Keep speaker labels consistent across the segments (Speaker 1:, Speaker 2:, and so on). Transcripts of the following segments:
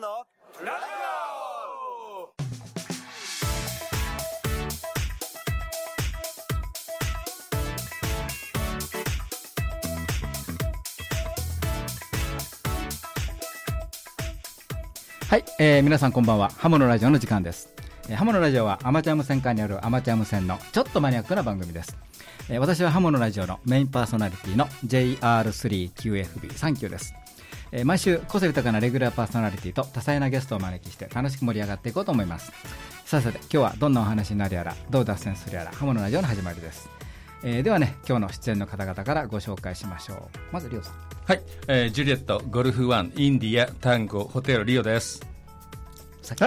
Speaker 1: のラジオ
Speaker 2: はい、えー、皆さんこんばんは。ハモのラジオの時間です、えー、ハモのラジオはアマチュア無線化によるアマチュア無線のちょっとマニアックな番組です、えー、私はハモのラジオのメインパーソナリティの JR3QFB3 級です。えー、毎週個性豊かなレギュラーパーソナリティと多彩なゲストをお招きして楽しく盛り上がっていこうと思います。さあさて今日はどんなお話になるやらどう脱線するやら刃物のラジオの始まりです、えー、ではね今日の出演の方々からご紹介しましょう。まずリオさん。
Speaker 3: はい、えー、ジュリエットゴルフワンインディアタンゴホテルリオです。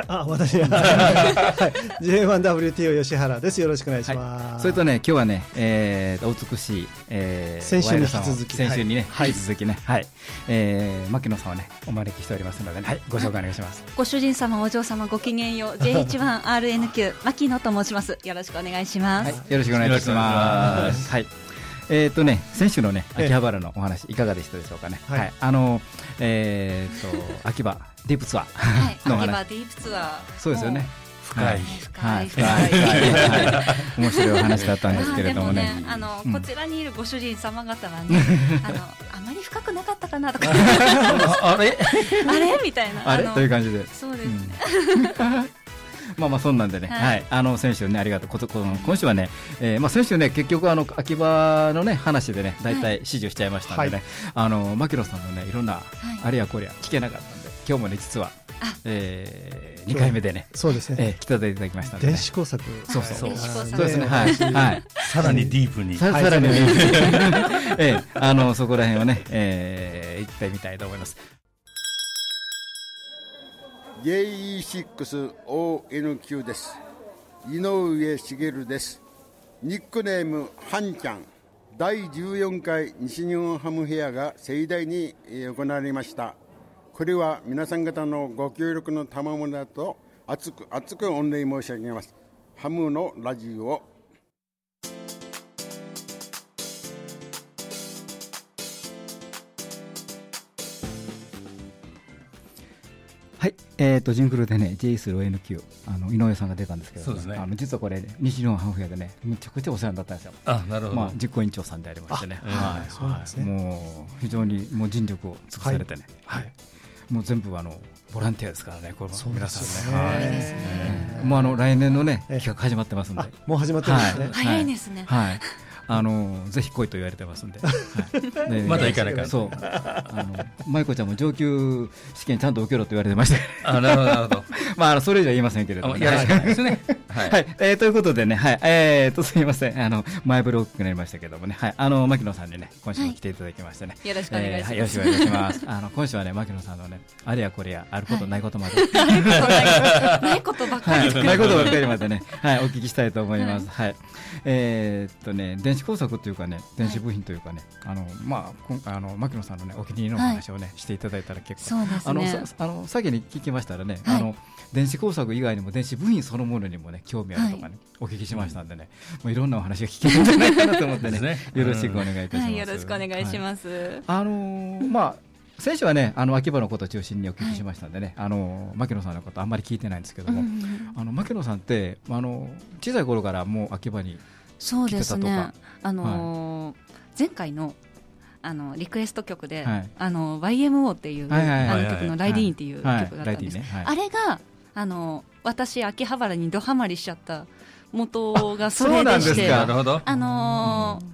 Speaker 4: あ、あ私は、はい、J1WTO 吉原です。よろしくお願いします。はい、
Speaker 2: それとね、今日はね、えー、お美しい、え
Speaker 4: ー、先週に引き続き、
Speaker 2: 先週にね、はい、引き続きね、はい、えー、牧野さんをね、お招きしておりますので、ね、はい、ご紹介お願いします。
Speaker 5: ご主人様、お嬢様、ごきげんよう、J1RNQ 牧野と申します。よろしくお願いします。
Speaker 2: はい、よろしくお願いします。はい。えっ、とね、先週のね、秋葉原のお話、いかがでしたでしょうかね。はい、あの、えっ、と、秋葉ディープツアー。の話。
Speaker 5: はい、ディープツアー。
Speaker 2: そうですよね。
Speaker 3: 深い、
Speaker 5: 深い、深
Speaker 2: い、面白いお話だったんですけれどもね。
Speaker 5: あの、こちらにいるご主人様方はね、あの、あまり深くなかったかなとか。
Speaker 2: あれ、
Speaker 5: あれ？みたいな。
Speaker 2: あれ？という感じで。
Speaker 5: そうです。ね。
Speaker 2: まあまあそんなんでね、はい、あの先週ねありがとう。この今週はね、えー、まあ先週ね結局あの秋葉のね話でね大体指示をしちゃいましたんでね、あの牧野さんのねいろんなあれやこれや聞けなかった。今日もね実は、えー、2回目でね
Speaker 4: そうですね、え
Speaker 2: ー、来ていただきました
Speaker 4: 電子工作
Speaker 2: そうそう。そうですね。はい、はい、
Speaker 3: さらにディープに。
Speaker 2: さらにディープに、えー、あのそこら辺をね、えー、行ってみたいと思います。
Speaker 6: JE6ONQ です。井上茂です。ニックネームはんちゃん。第14回西日本ハムフェアが盛大に行われましたこれは皆さん方のご協力の賜物だと熱く熱く御礼申し上げます。ハムのラジオ。
Speaker 2: はい、えーと、ジングルでね、J3ONQ、あの井上さんが出たんですけど、
Speaker 3: そうですね、
Speaker 2: あの実はこれ、ね、西日本ハンフェアでね、めちゃくちゃお世話になったんですよ、
Speaker 3: あなるほど、
Speaker 2: まあ、実行委員長さんでありましてね、はい、そうですね。もう非常にもう尽力を尽くされてね、はい、はいもう全部あのボランティアですからね、この皆さんね。はい、もうあの来年のね企画始まってますんで。
Speaker 4: もう始まってますね。
Speaker 5: 早いですね。
Speaker 2: はい。あのぜひ来いと言われてますんで、は
Speaker 3: い、まだ行かないから
Speaker 2: そう。あの舞子ちゃんも上級試験ちゃんと受けろと言われてました
Speaker 3: あなるほどなるほど。
Speaker 2: まあそれ以上言いませんけれども、
Speaker 3: ね、はい
Speaker 2: はい、はい、えー、ということでねはい。えー、とすみません。あの前ブロックになりましたけどもね。はい。あの牧野さんにね今週も来ていただきましてね、
Speaker 5: よろしくお願いします、
Speaker 2: よろしくお願いします。あの今週はね牧野さんのねあれやこれやあることないことまで、
Speaker 5: ないことばっかり。
Speaker 2: ないことばっかりまでね。はいお聞きしたいと思います。はい、えっとね電子工作っていうかねね電子部品というかね、あのまああの牧野さんのねお気に入りの話をね、していただいたら結構、あのあの先に聞きましたらね、あの電子工作以外にも電子部品そのものにもね興味あるとかね、お聞きしましたんでね、もういろんなお話が聞けるんじゃないかなと思ってね、よろしくお願いいたします。
Speaker 5: よろしくお願いします。
Speaker 2: あのまあ先週はね、あの秋葉のことを中心にお聞きしましたんでね、はい、あの牧野さんのことあんまり聞いてないんですけども、うんうん、あの牧野さんってあの小さい頃からもう秋葉にそうですね。
Speaker 5: あのーはい。前回のあのリクエスト曲で、はい、あの YMO っていう、はいはい、あの曲のライディーンっていう曲があったんです。あれがあの私秋葉原にドハマりしちゃった元がそれでして、あのー、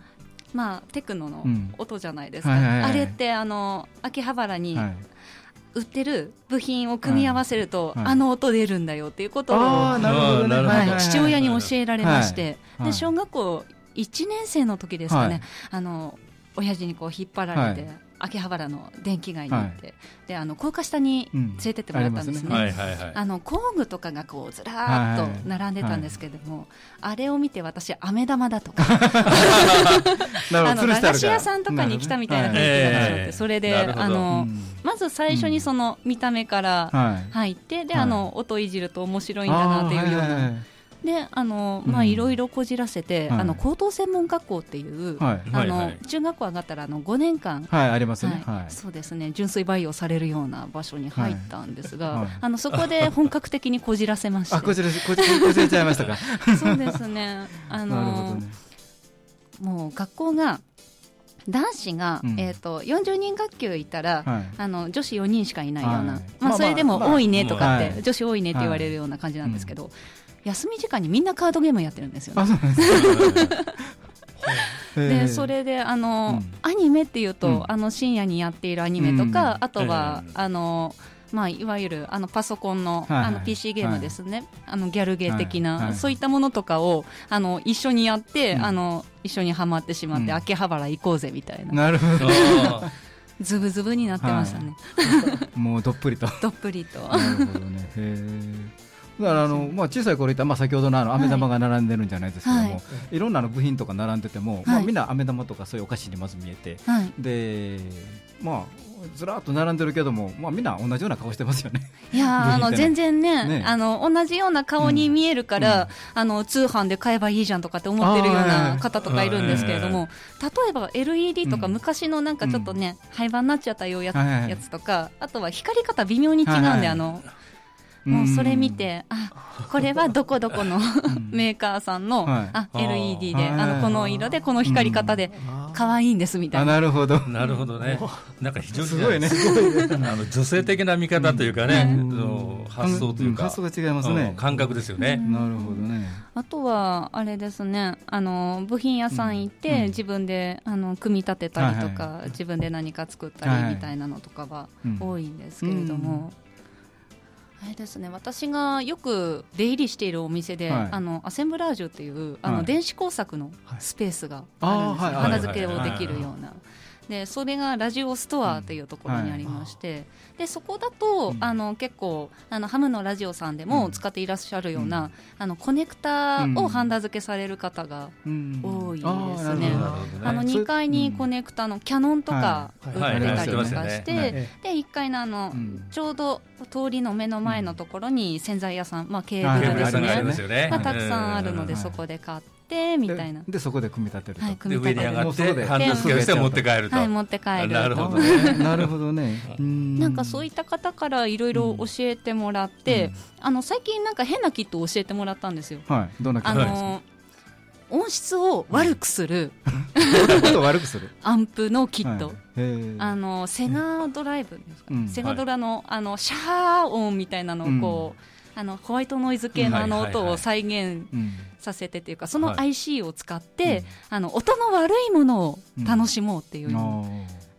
Speaker 5: まあテクノの音じゃないですか。あれってあの秋葉原に、売ってる部品を組み合わせると、あの音出るんだよっていうことを、はい、父親に教えられまして、で小学校1年生の時ですかね、はい、あの親父にこう引っ張られて、はい、秋葉原の電気街に行って、はい、であの高架下に連れてってもらったんですね。あの工具とかがこうずらーっと並んでたんですけども、あれを見て私飴玉だとか。あの駄菓子屋さんとかに来たみたいな雰囲気が始まって、それであの、まず最初にその見た目から入って、であの音いじると面白いんだなっていうような。であの、まあ、いろいろこじらせて、あの高等専門学校っていう、あの中学校上がったらあの5年間、
Speaker 2: はい、ありますね、
Speaker 5: そうですね。純粋培養されるような場所に入ったんですが、あのそこで 本格的にこじらせまして。あ
Speaker 2: こじらせこじちゃいましたか？
Speaker 5: そうですね。あのもう学校が男子が、うん、えーと、40人学級いたら、はい、あの女子4人しかいないような、はい、まあ、それでも多いねとかって、まあ、女子多いねって言われるような感じなんですけど、休み時間にみんなカードゲームやってるんですよ、ね。で それであの、うん、アニメっていうと、うん、あの深夜にやっているアニメとか、あとは、あのまあ、いわゆるあのパソコンの,、あの PC ゲームですね、はい、あのギャルゲー的な、はい。はい、そういったものとかをあの一緒にやって、うん、あの一緒にはまってしまって、うん、秋葉原行こうぜみたいな。
Speaker 2: なるほど。
Speaker 5: ズブズブになってましたね、
Speaker 2: はい、もうどっぷりと。
Speaker 5: どっぷりと。
Speaker 2: なるほどね。へだからあの、まあ、小さい頃言った、まあ、先ほどのあの飴玉が並んでるんじゃないですけども、はい、いろんなの部品とか並んでても、はい、まあ、みんな飴玉とかそういうお菓子にまず見えて、はい、でまあずらっと並んでるけども、まあ、みんな同じような顔してますよね。
Speaker 5: いや あの全然ね、ね、あの同じような顔に見えるから、うん、あの通販で買えばいいじゃんとかって思ってるような方とかいるんですけれども、例えば LED とか昔のなんかちょっとね、うん、廃盤になっちゃったようややつとか、あとは光り方微妙に違うんで、あのもうそれ見て、あこれはどこどこのメーカーさんの、あ LED で、あのこの色でこの光り方で可愛いんですみたいな。
Speaker 2: なるほど。
Speaker 3: なるほどね。なんか非常にすごいね。あの女性的な見方というかね、発想というか、
Speaker 2: 発想が違いますね。
Speaker 3: 感覚ですよね。
Speaker 2: なるほどね。
Speaker 5: あとはあれですね、あの部品屋さん行って自分であの組み立てたりとか、自分で何か作ったりみたいなのとかは多いんですけれども。あれですね私がよく出入りしているお店で、はい、あのアセンブラージュっていうあの、電子工作のスペースがあるんですよ、花付けをできるような。でそれがラジオストアというところにありまして、でそこだと、あの結構あのハムのラジオさんでも使っていらっしゃるような、あのコネクタをハンダ付けされる方が多いですね。あの2階にコネクタのキャノンとか売ってたりとかして、で1階のあの、ちょうど通りの目の前のところに洗剤屋さん、まあ、ケーブルですね。がたくさんあるので、そこで買って。みたいな。
Speaker 2: でそこで組み立てると、はい、
Speaker 3: 組み立て上がってハンド付けをして持って帰ると。
Speaker 5: はい持って帰る
Speaker 3: なるほどね。
Speaker 2: なるほどね。
Speaker 5: なんかそういった方からいろいろ教えてもらって、あの最近なんか変なキットを教えてもらったんですよ。
Speaker 2: はい。どんなキットですか？
Speaker 5: 音質を悪くする、
Speaker 2: 悪くする？
Speaker 5: アンプのキット、あのセガドライブですか、セガドラのあのシャー音みたいなのをこう、あのホワイトノイズ系のあの音を再現させてというか、その IC を使って、あの音の悪いものを楽しもうっていう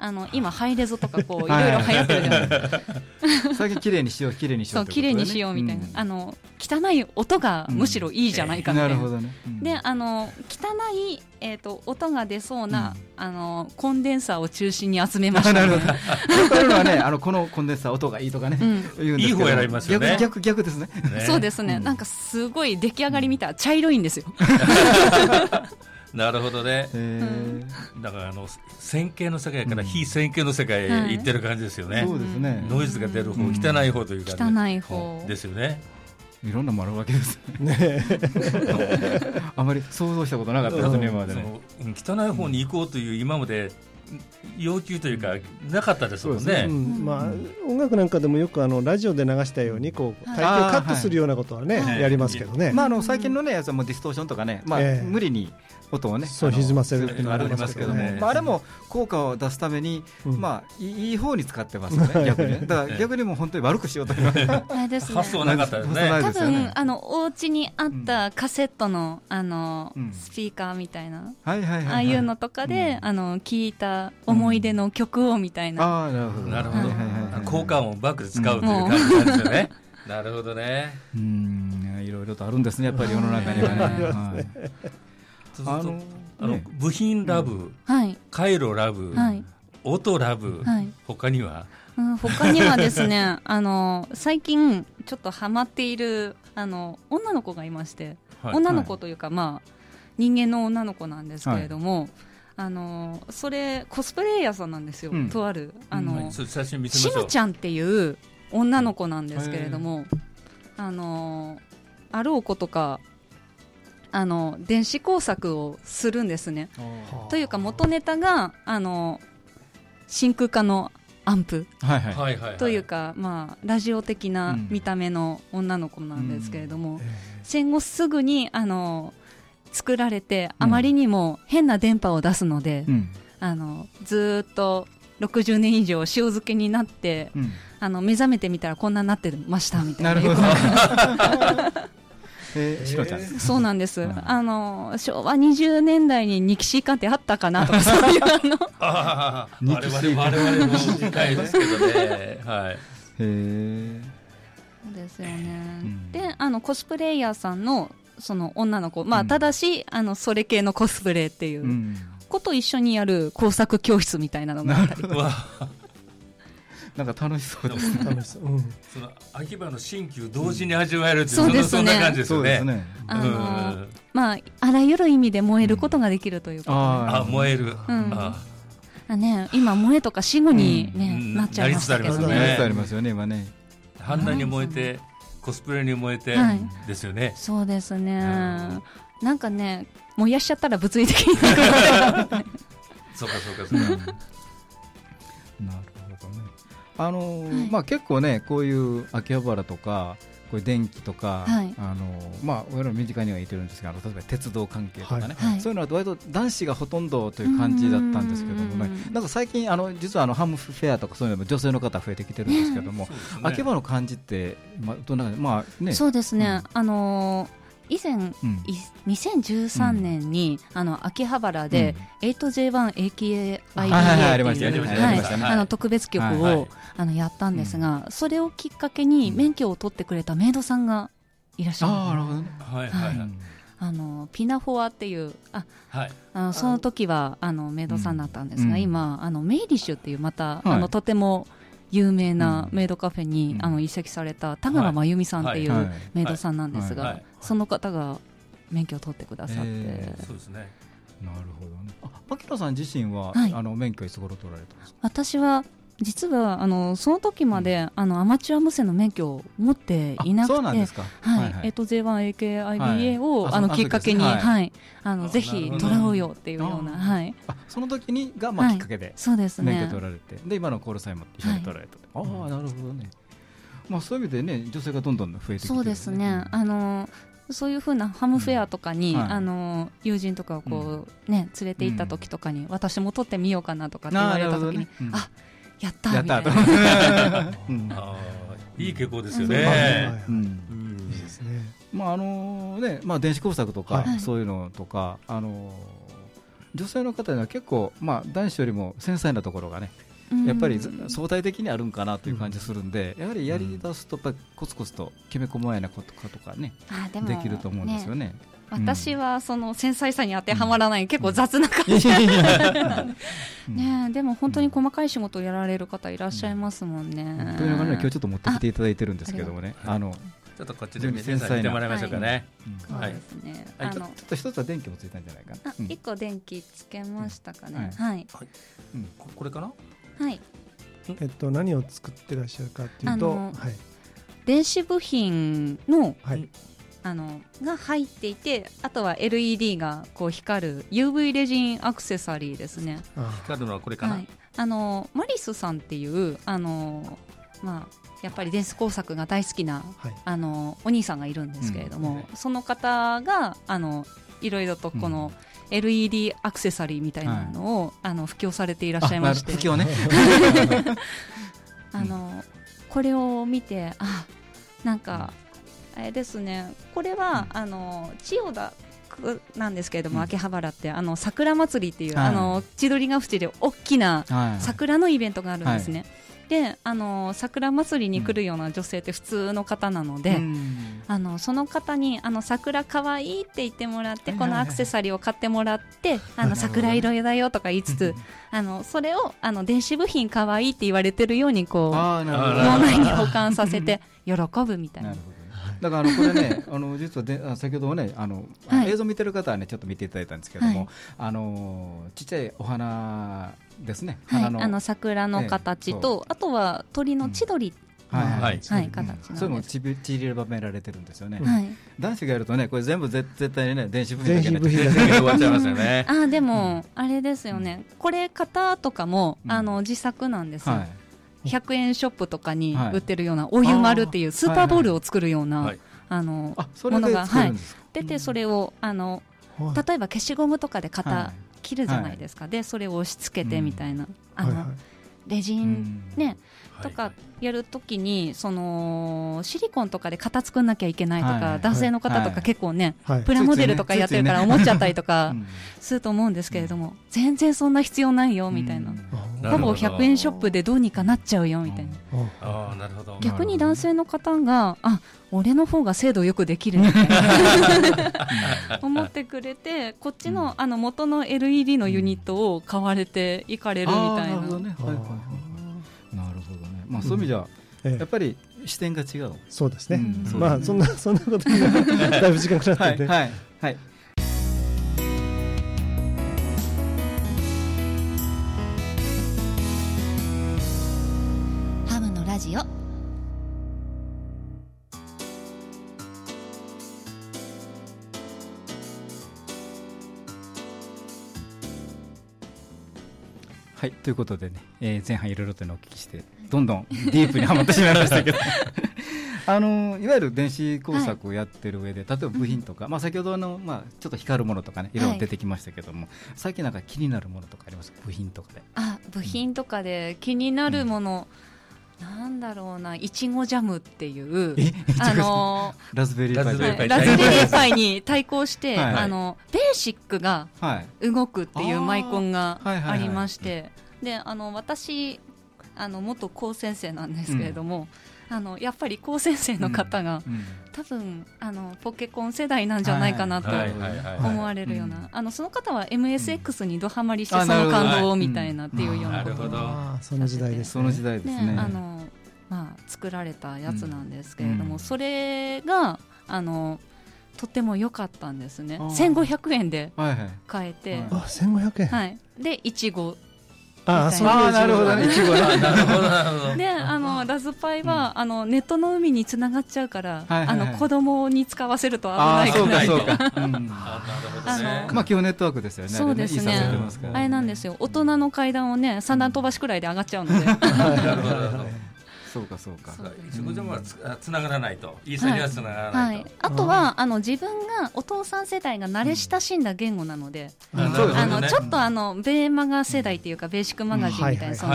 Speaker 5: あの今ハイレゾとかこう いろいろ流行ってるじゃないですか。
Speaker 2: 最近綺麗にしよう綺麗にしよう、
Speaker 5: そう綺麗にしようみたいな、あの汚い音がむしろいいじゃないかみたいな。なるほどね。であの汚いえっ、と音が出そうな、あのコンデンサーを中心に集めました。なるほど。
Speaker 2: よくはねあのこのコンデンサー音がいいとかね、
Speaker 3: いい方選びますよね。
Speaker 2: 逆逆ですね。
Speaker 5: そうですね。なんかすごい出来上がり見たら茶色いんですよ。
Speaker 3: なるほどね。だからあの線形の世界から非線形の世界へ行ってる感じですよね。
Speaker 2: そうですね。
Speaker 3: ノイズが出る方、汚い方というか、
Speaker 5: 汚い方
Speaker 3: ですよね。
Speaker 2: いろんなもあるわけですね。あまり想像したことなかったですね、今までね。
Speaker 3: 汚い方に行こうという今まで要求というかなかったですもんね。
Speaker 4: まあ音楽なんかでもよくあのラジオで流したようにこう大抵カットするようなことはね、やりますけどね。
Speaker 2: まああの最近のねやつはもうディストーションとかね、まあ無理に音をね
Speaker 4: そう歪ませるっていうの
Speaker 2: がありますけども、まあ、あれも効果を出すために、まあいい方に使ってますよね逆に だから逆にも本当に悪くしようという
Speaker 3: 発想なかったですね。
Speaker 5: 多分あのお家にあったカセットのあのスピーカーみたいなああいうのとかであの聞いた思い出の曲をみたいな。
Speaker 2: あなるほど。
Speaker 3: なるほど。効果音をバックで使うという感じなんですよね。なるほどね
Speaker 2: うん。いろいろとあるんですねやっぱり世の中にはね
Speaker 3: あのあの部品ラブ、はい、回路ラブ、はい、音ラブ、はい、他には、
Speaker 5: うん、他にはですね あの最近ちょっとハマっているあの女の子がいまして、はい、女の子というか、まあ人間の女の子なんですけれども、あのそれコスプレイヤーさんなんですよ、うん、とあるあの、うん、しのちゃんっていう女の子なんですけれども、あのあろうことかあの電子工作をするんですね。というか元ネタがあの真空管のアンプ。というか、まあ、ラジオ的な見た目の女の子なんですけれども、うん、戦後すぐにあの作られてあまりにも変な電波を出すので、うん、あのずっと60年以上塩漬けになって、うん、あの目覚めてみたらこんなになってましたみたいな。なるほど
Speaker 2: えー、ちゃん。
Speaker 5: そうなんです、うん、あの昭和20年代にニキシーカンってあったかなとか そういうあの。
Speaker 3: あ我々我々の時代ですけどね。はい。へ
Speaker 5: えそうですよね、うん、であのコスプレイヤーさんのその女の子。まあ、ただしあのそれ系のコスプレっていう、こと一緒にやる工作教室みたいなのがあったり
Speaker 2: なんか楽しそうですね。楽しそう。
Speaker 3: その秋葉の新旧同時に味わえるっていう、そうですね。そんな感じですよね。あ
Speaker 5: のまああらゆる意味で燃えることができるというか。
Speaker 3: あ、燃える。
Speaker 5: あね、今燃えとか死後にね、なっちゃいましたけど
Speaker 2: ね。ありますよね今ね。
Speaker 3: 反乱に燃えて、コスプレに燃えてですよね。
Speaker 5: そうですね。なんかね、燃やしちゃったら物理的に。
Speaker 3: そうかそうかそうか。なる
Speaker 2: あのーはい、まあ、結構ねこういう秋葉原とかこういう電気とか、はい、あのまあ、我々身近にはいてるんですが例えば鉄道関係とかね、はい、そういうのは割と男子がほとんどという感じだったんですけどもね。なんか最近あの実はあのハムフェアとかそういうのも女性の方増えてきてるんですけども、ね、秋葉原の感じって、まあどんなまあね、
Speaker 5: そうですね、うん、あのー以前、うん、2013年に、うん、あの秋葉原で、うん、8J1AKIBA っていうあの特別曲を、はいはい、あのやったんですが、それをきっかけに免許を取ってくれたメイドさんがいらっしゃるあなるほどね、はいはい。はい。あのピナフォアっていうあ、はい、あのその時はあのメイドさんだったんですが、今あのメイリッシュっていうまた、あのとても有名なメイドカフェに、あの移籍された田川真由美さんってい。うメイドさんなんですが、その方が免許を取ってくださって、そうですね。
Speaker 2: なるほどね。あ、牧野さん自身は、はい、あの免許いつ頃取られたんですか？
Speaker 5: 私は実はあのその時まで、うん、あのアマチュア無線の免許を持っていなくて、はい、えっ、ー、と J1AKIBA を、はい、あのきっかけに、はい、はい、あのぜひ取らおうよっていうような、はい。
Speaker 2: その時にがまあきっかけで、
Speaker 5: そうですね。
Speaker 2: 免許取られて、で今のコールサインも一緒に取られた。ああなるほどね。まあそういう意味でね女性がどんどん増えてきて、ね、
Speaker 5: そうですね。あのそういうふうなハムフェアとかに、あの友人とかをこう、ね連れて行った時とかに、私も取ってみようかなとかって言われた時に、あやった。みたいな。
Speaker 3: いい傾向ですよね。
Speaker 2: まああのね、まあ電子工作とか、そういうのとか、あの女性の方には結構まあ男子よりも繊細なところがね。やっぱり相対的にあるんかなという感じするんで、やはりやり出すとやっぱりコツコツときめ細やなことかとかね、できると思うんですよね。
Speaker 5: 私はその繊細さに当てはまらない、結構雑な感じ、ねでも本当に細かい仕事をやられる方いらっしゃいますもんね。
Speaker 2: というのがね今日ちょっと持ってきていただいてるんですけどもねあの
Speaker 3: ちょっとこっちで繊細見てもらいましょうかね。
Speaker 5: はい。ですね。
Speaker 2: あのちょっと一つは電気もついたんじゃないかな。
Speaker 5: 一個電気つけましたかね。はい。
Speaker 3: うんこれかな？
Speaker 5: はい。
Speaker 4: えっと何を作ってらっしゃるかっていうと、はい。
Speaker 5: 電子部品の、はい、あのが入っていてあとは LED がこう光る UV レジンアクセサリーですね。
Speaker 3: 光るのはこれかな、はい、
Speaker 5: あのマリスさんっていうあの、まあ、やっぱり電子工作が大好きな、はい、あのお兄さんがいるんですけれども、うん、その方があのいろいろとこの、LED アクセサリーみたいなのを、はい、あの布教されていらっしゃいまして。
Speaker 2: 布教ね。
Speaker 5: あのこれを見てあなんかあれですねこれは、あの千代田区なんですけれども、秋葉原ってあの桜祭りっていう、あの千鳥ヶ淵で大きな桜のイベントがあるんですね。であの桜祭りに来るような女性って普通の方なので、うん、あのその方にあの桜かわいいって言ってもらって、このアクセサリーを買ってもらって、あの桜色だよとか言いつつ、あのそれをあの電子部品かわいいって言われてるようにこう脳内に保管させて喜ぶみたいな。
Speaker 2: だからあのこれね、あの実はで先ほどねあの、はい、映像見てる方はねちょっと見ていただいたんですけども、はい、あのちっちゃいお花ですね。
Speaker 5: はい、あの桜の形と、えー、あとは鳥の千鳥はい、はい、形
Speaker 2: なんそれもちびちりばめられてるんですよね。はい、男子がやるとね、これ全部絶絶対にね、電子部品だけで終わっちゃいますよね。
Speaker 5: あ、でも、あれですよね。これ型とかも、あの自作なんですよ。100円ショップとかに売ってるような、お湯丸っていうスーパーボールを作るような、あのものが、はい、出て、それをあの例えば消しゴムとかで型切るじゃないですか、でそれを押し付けてみたいな、あのレジンね、とかやるときにそのシリコンとかで型作んなきゃいけないとか、男性の方とか結構ね、プラモデルとかやってるから思っちゃったりとかすると思うんですけれども、全然そんな必要ないよみたいな、ほぼ100円ショップでどうにかなっちゃうよみたいな、逆に男性の方があ俺の方が精度よくできるみたいな思ってくれてこっちのあの元の LED のユニットを買われていかれるみたいな。なるほどね、はいはい
Speaker 2: まあ、そういう意味じゃ、やっぱり視点が違う。
Speaker 4: そうですね。まあそんなそんなことにだいぶ時間かかってはい、はい。
Speaker 5: ハムのラジオ。
Speaker 2: はいということでね、えー、前半いろいろというのをお聞きしてどんどんディープにはまってしまいましたけど。あのいわゆる電子工作をやってる上で、はい、例えば部品とか、まあ、先ほどの、まあ、ちょっと光るものとかねい。ろいろ出てきましたけども、はい、最近なんか気になるものとかあります？部品とかで。
Speaker 5: あ部品とかで気になるもの、うん、なんだろうないちごジャムっていうあの
Speaker 2: ラズベリーパイ。
Speaker 5: ラズベリーパイに対抗して、はい、あのベーシックが動くっていうマイコンがありまして、であの私あの元高先生なんですけれども、うん、あのやっぱり高先生の方が、うんうん、多分あのポケコン世代なんじゃないかなと思われるような。あのその方は MSX にどはまりしてその感動みたいなっていうようなことを
Speaker 4: その時代です
Speaker 2: その時代ですね。
Speaker 5: あのまあ作られたやつなんですけれども、それがあのとても良かったんですね。1500円で買えて、はいはい、
Speaker 4: あ1500円。
Speaker 5: はい。でいちご
Speaker 4: ああ、そうなるほどね。いちごなるほ
Speaker 5: ど、で、あの、ラズパイは、あの、ネットの海につながっちゃうから、あの、子供に使わせると危ないから。そうか、そうか。あ
Speaker 2: の、まあ、基本ネットワークですよね。
Speaker 5: そうですね。あれなんですよ。大人の階段をね、三段飛ばしくらいで上がっちゃうので。
Speaker 2: そうかそうか。
Speaker 3: 自分でもつつながらないと、い。い先はつながらないと。
Speaker 5: あとはあの自分がお父さん世代が慣れ親しんだ言語なので、あのちょっとあのベーマガ世代っていうかベーシックマガジンみたいなその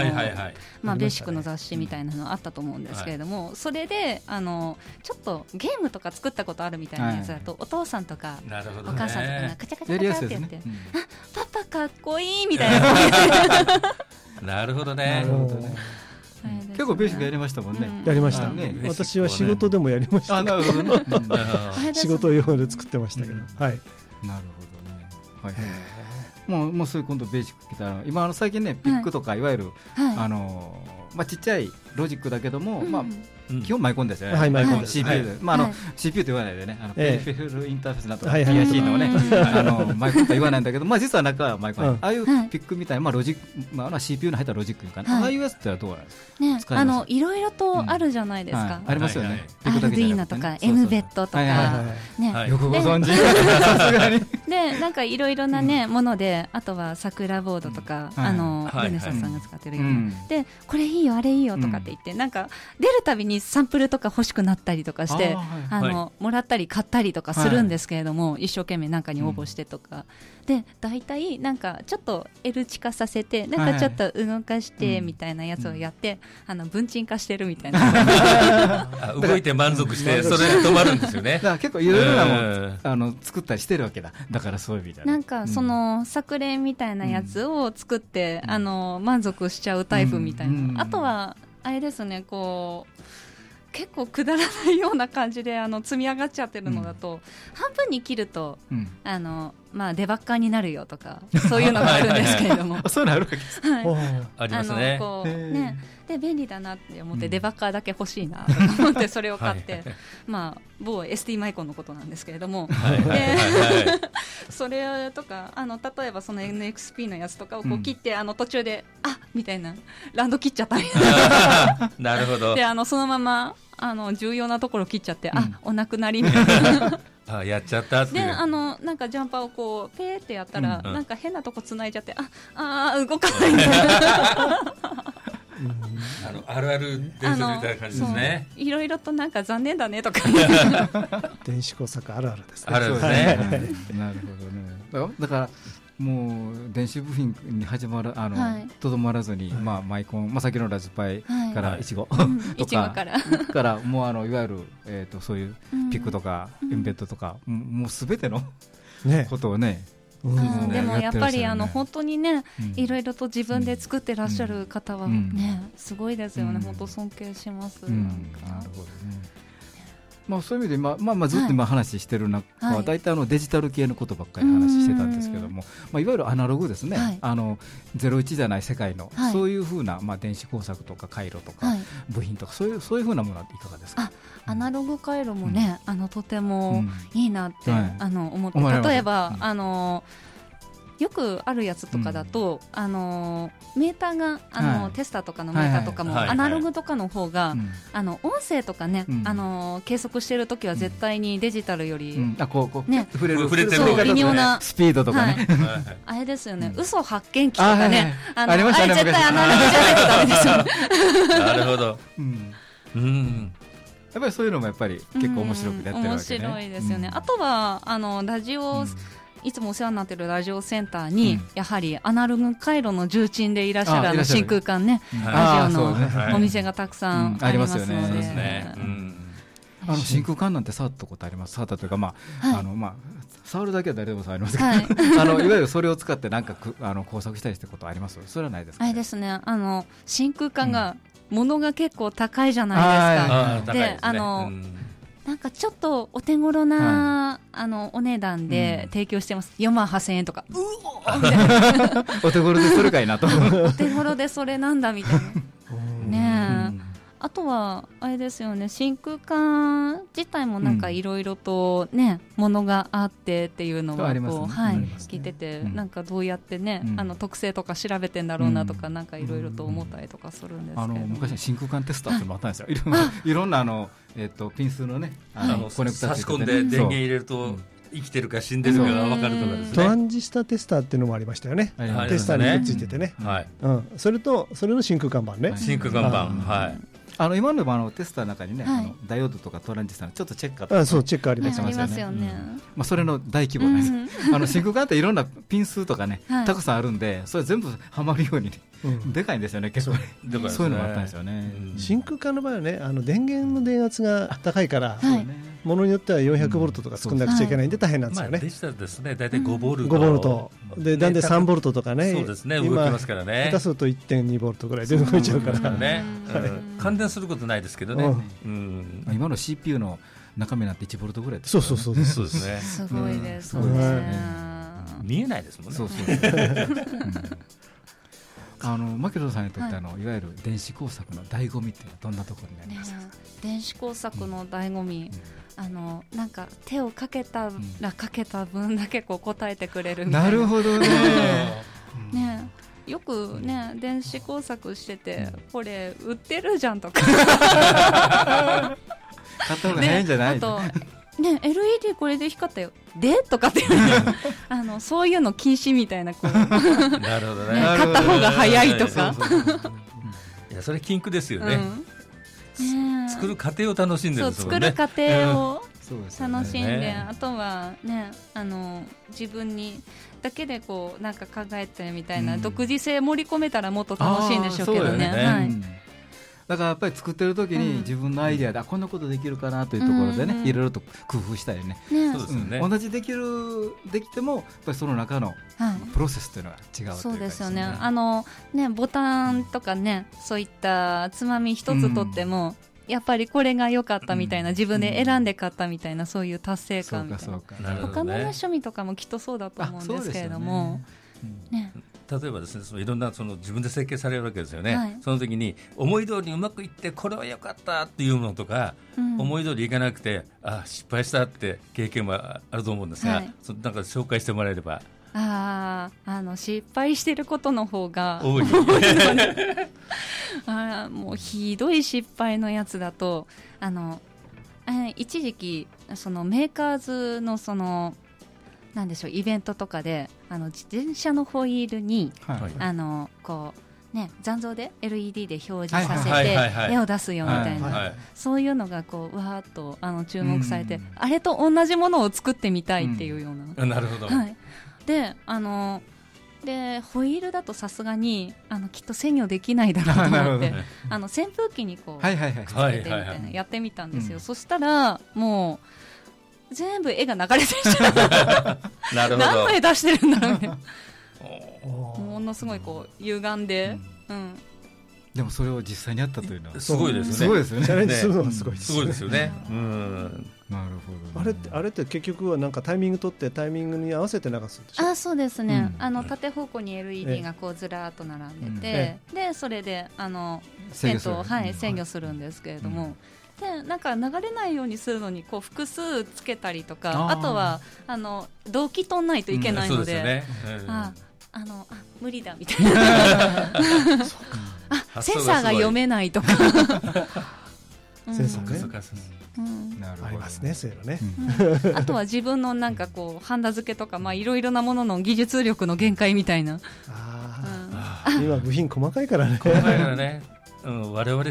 Speaker 5: まあベーシックの雑誌みたいなのあったと思うんですけれども、それであのちょっとゲームとか作ったことあるみたいなやつだと、お父さんとかお母さんとかがカチャカチャカチャってやって、あパパかっこいいみたいな。
Speaker 3: なるほどね。なるほどね。
Speaker 2: 結構ベーシックやりましたもんね。
Speaker 4: やりました。私は仕事でもやりました。なるほどね。仕事用で作ってましたけど。はい。なる
Speaker 2: ほどね。はい。もうもうそういう今度ベーシック来たら今あの最近ねピックとかいわゆるあのまあちっちゃいロジックだけどもまあ基本マイコンですよね。はい、マイコン。CPU で。まあ、あの、CPU と言わないでね、あの、ペリフェラルインターフェースなとか、PIC のね、あの、マイコンと言わないんだけど、まあ、実は中はマイコン。ああいう PIC みたいな、まあ、ロジック、まあ、CPU の入ったロジックかな。ああいうやつってはどうなんですか？
Speaker 5: ね、あの、いろいろとあるじゃないですか。
Speaker 2: ありますよね。
Speaker 5: Arduino とか、M ベットとか。
Speaker 2: ね。よくご存知。さすがに。
Speaker 5: で、なんかいろいろなね、もので、あとは桜ボードとか、あの、ルネサスさんが使ってるような。で、これいいよ、あれいいよとかって言って、なんか、出るたびにサンプルとか欲しくなったりとかして、あの、もらったり買ったりとかするんですけれども、一生懸命なんかに応募してとか。で、大体、なんか、ちょっと L 値化させて、なんかちょっと動かして、みたいなやつをやって、あの、文鎮化してるみたいな。
Speaker 3: 動いて満足して、それで止まるんですよね。だ
Speaker 2: から結構いろいろなもん、あの、作ったりしてるわけだ。だからそういう意味
Speaker 5: だ。なんか、その、作例みたいなやつを作って、あの、満足しちゃうタイプみたいな。あとは、あれですね、こう、結構くだらないような感じであの積み上がっちゃってるのだと、うん、半分に切ると、うん、あのまあデバッカーになるよとかそういうのがあるんですけれども。
Speaker 2: そういうのあるわけです、はい、
Speaker 3: ありますね。
Speaker 5: こうね。で便利だなって思って、デバッカーだけ欲しいなと思ってそれを買って、まあ某 ST マイコンのことなんですけれども、でそれとかあの例えばその NXP のやつとかをこう切って、あの途中であみたいなランド切っちゃったみたい
Speaker 3: な。なるほど。
Speaker 5: であのそのままあの重要なところ切っちゃって、あお亡くなりみたいな。
Speaker 3: あやっちゃった
Speaker 5: であのなんかジャンパーをこうペーってやったら、うん、なんか変なとこ繋いじゃってああ動かないみたいな
Speaker 3: あのあるある伝説みたいな感じですね。
Speaker 5: いろいろとなんか残念だねとか、
Speaker 4: 電子工作あるあるです
Speaker 3: ね。あるですね。
Speaker 2: なるほどね。だからもう電子部品に始まるあの、とどまらずに、まあマイコン、まあ先のラズパイからいちご とか。から。もうあのいわゆるえっ、とそういうピックとかエンベッドとか、もうすべてのことをね
Speaker 5: でもやっぱりあの本当にね、いろいろと自分で作ってらっしゃる方はね、すごいですよね、本当尊敬します。なるほどね。
Speaker 2: まあ、そういう意味で、まあまあ、まあずっと今話してる中は、大体あのデジタル系のことばっかり話してたんですけども、まあ、いわゆるアナログですね、あの01じゃない世界の、そういうふうな、まあ、電子工作とか回路とか、部品とかそういうそういうふうなものはいかがですか？
Speaker 5: アナログ回路もね、あのとてもいいなって、あの思って例えば、あのよくあるやつとかだと、うん、あのメーターがあの、はい、テスターとかのメーターとかも、アナログとかの方が、はいはい、あの音声とかね、うん、あの計測しているときは絶対にデジタルより、うん、
Speaker 2: あこうこう
Speaker 5: ね。
Speaker 2: 触れる
Speaker 3: 触れてる。
Speaker 5: 微妙な
Speaker 2: スピードとかね、
Speaker 5: あれですよね、嘘発見器とかね、あのあれ絶対アナログじゃないとダメですよ。
Speaker 3: なるほど。うん。
Speaker 2: やっぱりそういうのもやっぱり結構面白くやってるわけね。面
Speaker 5: 白いですよね。あとはあのラジオ、いつもお世話になっているラジオセンターに、やはりアナログ回路の重鎮でいらっしゃるあの真空管ね、ラジオのお店がたくさんありますので。
Speaker 2: あの真空管なんて触ったことあります？触ったというかまあ、あのまあ触るだけは誰でも触りますけど、はい、あのいわゆるそれを使ってなんかくあの工作したりしてことあります？それはないですか、
Speaker 5: ね、あれですね。あの真空管が、ものが結構高いじゃないですか。で、あの、なんかちょっとお手頃な、あのお値段で提供してます、4万8000円とか、うおみたい
Speaker 2: なお手頃でそれかいなと。
Speaker 5: お手頃でそれなんだみたいな。ねあとはあれですよね真空管自体もなんかいろいろとね、ものがあってっていうのはこう、はい聞いてて、なんかどうやってね、あの特性とか調べてんだろうなとか、なんかいろいろと思ったりとかするんですけど、あの
Speaker 2: 昔真空管テスターってのもあったんですよ いろんなあのえっ、とピン数のね
Speaker 3: あの、コネクタ差し込んで電源入れると生きてるか死んでるかが分かるとかですね。
Speaker 4: トランジスタテスターっていうのもありましたよね。テスターにくっついててね。はい。うん。それとそれの真空管板ね。
Speaker 3: 真空管板。はい。
Speaker 2: あの今のあのテストの中にね、あのダイオードとかトランジスタのちょっとチェック
Speaker 4: あそうチェックあります
Speaker 5: よね。
Speaker 2: まあそれの大規模です。あの真空管っていろんなピン数とかね、たくさんあるんで、それ全部はまるようにでかいんですよね結構そういうのもあったんですよね。
Speaker 4: 真空管の場合はね、あの電源の電圧が高いから。ものによっては400ボルトとか作らなくちゃいけないんで大変なんですよね。
Speaker 3: デジタルですね、大体5ボル
Speaker 4: ト。5ボルト。で、だんだん3ボルトとかね。
Speaker 3: そうですね、動きますからね。
Speaker 4: 下手すると1.2ボルトぐらいで動いちゃうから。
Speaker 3: ね。感電することないですけどね。
Speaker 2: 今の CPU の中身なんて1ボルトぐらい
Speaker 4: そうそうそう
Speaker 3: そうですね。
Speaker 5: すごいですね。
Speaker 3: 見えないですもんね。
Speaker 2: あの牧野さんにとってあの、はい、いわゆる電子工作の醍醐味ってどんなところになりますか、ね、
Speaker 5: 電子工作の醍醐味、うん、あのなんか手をかけたらかけた分だけこう答えてくれるみたいな。
Speaker 2: なるほどね。
Speaker 5: ね。よくね、電子工作してて、これ売ってるじゃんとか。買
Speaker 2: った方が早いんじゃない、
Speaker 5: ね、あとね LED これで光ったよ。で？とかって。あのそういうの禁止みたいなこう。な
Speaker 3: るほどね。
Speaker 5: 買った方が早いとか。
Speaker 3: いやそれ禁句ですよね、うん、作る過程を楽しんでる、
Speaker 5: ね、作る過程を楽しんで、あとはねあの自分にだけでこうなんか考えてみたいな、独自性盛り込めたらもっと楽しいんでしょうけどね。はい
Speaker 2: だからやっぱり作ってる時に自分のアイデアで、こんなことできるかなというところでね、いろいろと工夫したりね。同じできるできてもやっぱりその中のプロセスというのが違う
Speaker 5: そうですよね。あのねボタンとかねそういったつまみ一つとっても、やっぱりこれが良かったみたいな、自分で選んで買ったみたいな、そういう達成感みたいな。他の、ね、趣味とかもきっとそうだと思うんですけれども。
Speaker 3: ね例えばですねそのいろんなその自分で設計されるわけですよね、はい、その時に思い通りにうまくいってこれは良かったっていうものとか、うん、思い通りいかなくてあ失敗したって経験はあると思うんですが、はい、そなんか紹介してもらえれば。
Speaker 5: ああの失敗してることの方が
Speaker 3: 多い。
Speaker 5: あもうひどい失敗のやつだとあの一時期そのメーカーズのそのなんでしょうイベントとかであの自転車のホイールに、はい、あのこうね残像で LED で表示させて絵を出すよみたいな、そういうのがこうわーっとあの注目されて、あれと同じものを作ってみたいっていうような。
Speaker 3: うん、なるほど、
Speaker 5: はい、であのでホイールだとさすがにあのきっと制御できないだろうと思って、あの扇風機にこう、つけてみたいなやってみたんですよ、そしたらもう全部絵が流れてるじゃん。なるほど。何の絵出してるんだろうみたいなものすごいこう歪んで、うん、うん、
Speaker 2: でもそれを実際にやったというのは
Speaker 3: すごいですね。
Speaker 2: すごいですよね。
Speaker 4: チャレンジするのはすごい
Speaker 3: すごいですよね。うん。
Speaker 2: なる
Speaker 4: ほど、ね、あれってあれって結局はなんかタイミング取ってタイミングに合わせて流すんでしょ？
Speaker 5: あそうですね、うん、あの縦方向に LED がこうずらっと並んでて、でそれであの
Speaker 2: 制御,、
Speaker 5: はい、制御するんですけれども、なんか流れないようにするのにこう複数つけたりとかあとはあの動機取んないといけないので,、ね。ああのあ無理だみたいな。あセンサーが読めないとか。セン
Speaker 4: サーね、うん、ありますねそういうのね、
Speaker 5: うん、あとは自分のなんかこうハンダ付けとかまあいろいろなものの技術力の限界みたいな。
Speaker 4: あ、うん、今部品細かいからね。
Speaker 3: 細かいからねうん、我々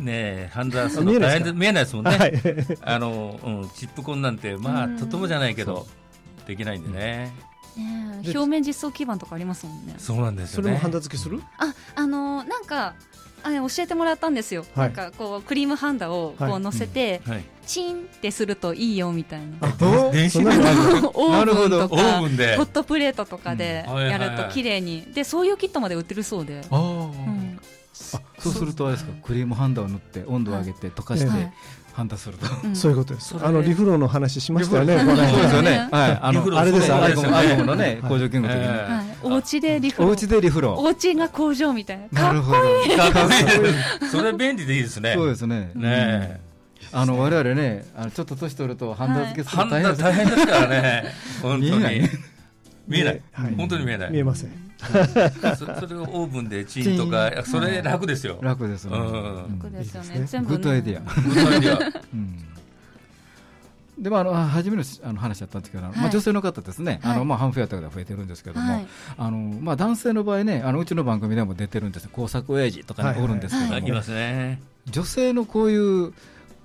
Speaker 3: ね、ハンダすの大変見えないですもんね、はい、あのうん、チップコンなんて、まあ、とてもじゃないけど、できないんでね。
Speaker 5: ね表面実装基板とかありますもんね。
Speaker 3: そうなんです
Speaker 4: よ、ね、それもハンダ付けする？
Speaker 5: あ、あのー、なんか、あれ教えてもらったんですよ、はい、なんかこうクリームハンダをこう乗せて、はいうん。はい、チンってするといいよみたいな。
Speaker 3: 電子
Speaker 5: オーブンとかホットプレートとかでやると綺麗に、でそういうキットまで売ってるそうで。
Speaker 2: あうんあそうするとあれですかクリームハンダを塗って温度を上げて溶かして、ハンダすると、
Speaker 4: そういうことです。あのリフローの話しましたよね。
Speaker 2: そうですよね。はい。あの
Speaker 4: あれです
Speaker 2: アイコムアイコムのね工場見学。
Speaker 5: お家でリフロー。
Speaker 2: お家でリフロー。
Speaker 5: お家が工場みたいな。かっこいい。かっこ
Speaker 3: いい。それ便利でいいですね。
Speaker 2: そうですね。
Speaker 3: ね。
Speaker 2: あの我々ね、あのちょっと年取るとハンダ付けす
Speaker 3: る大変大変ですからね。本当に。見えない。本当に見えない。
Speaker 4: 見えません。
Speaker 3: そ それをオーブンでチンとかそれ楽ですよ。
Speaker 2: 楽です
Speaker 5: ね、楽ですよね。全
Speaker 2: 部グッドアイディア。グッドアイディア、でもあの初めのあの話だったんですけど、まあ、女性の方ですね、あのまあ、ハムフェアとかで増えてるんですけども、あのまあ、男性の場合ねあのうちの番組でも出てるんです工作親父とか、ねおるんですけども、女性のこういう